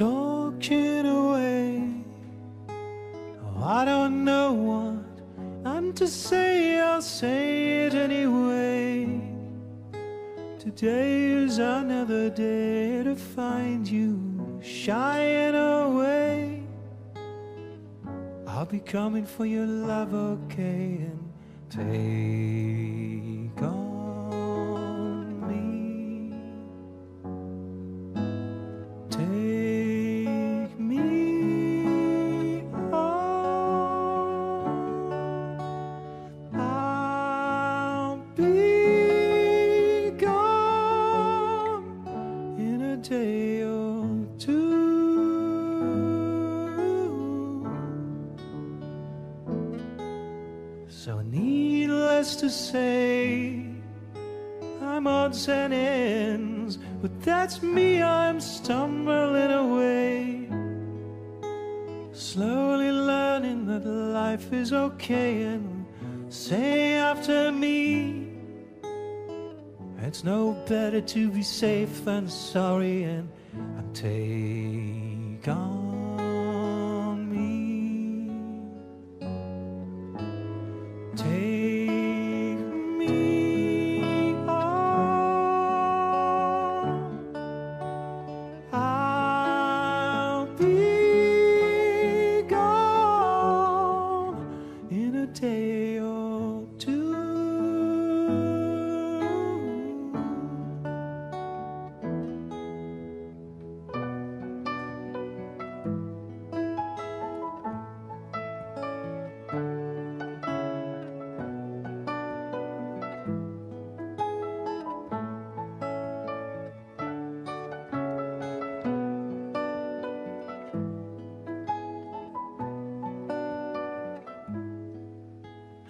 looking away. Oh, I don't know what I'm to say, I'll say it anyway. Today is another day to find you shying away. I'll be coming for your love, okay, and take on So, needless to say, I'm odds and ends, but that's me, I'm stumbling away. Slowly learning that life is okay, and say after me, it's no better to be safe than sorry, and, take on me. Take me on. I'll be gone in a day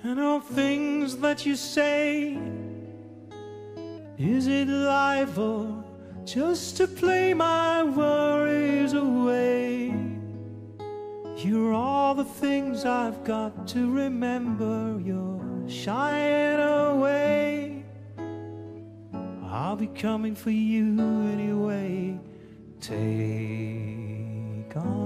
and all things that you say. Is it life or just to play my worries away? You're all the things I've got to remember. You're shying away. I'll be coming for you anyway. Take on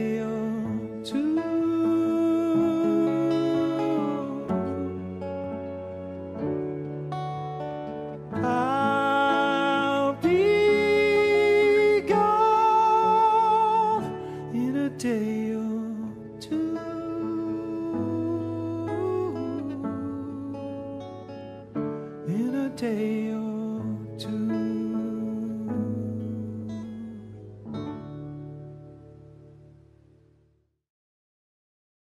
day.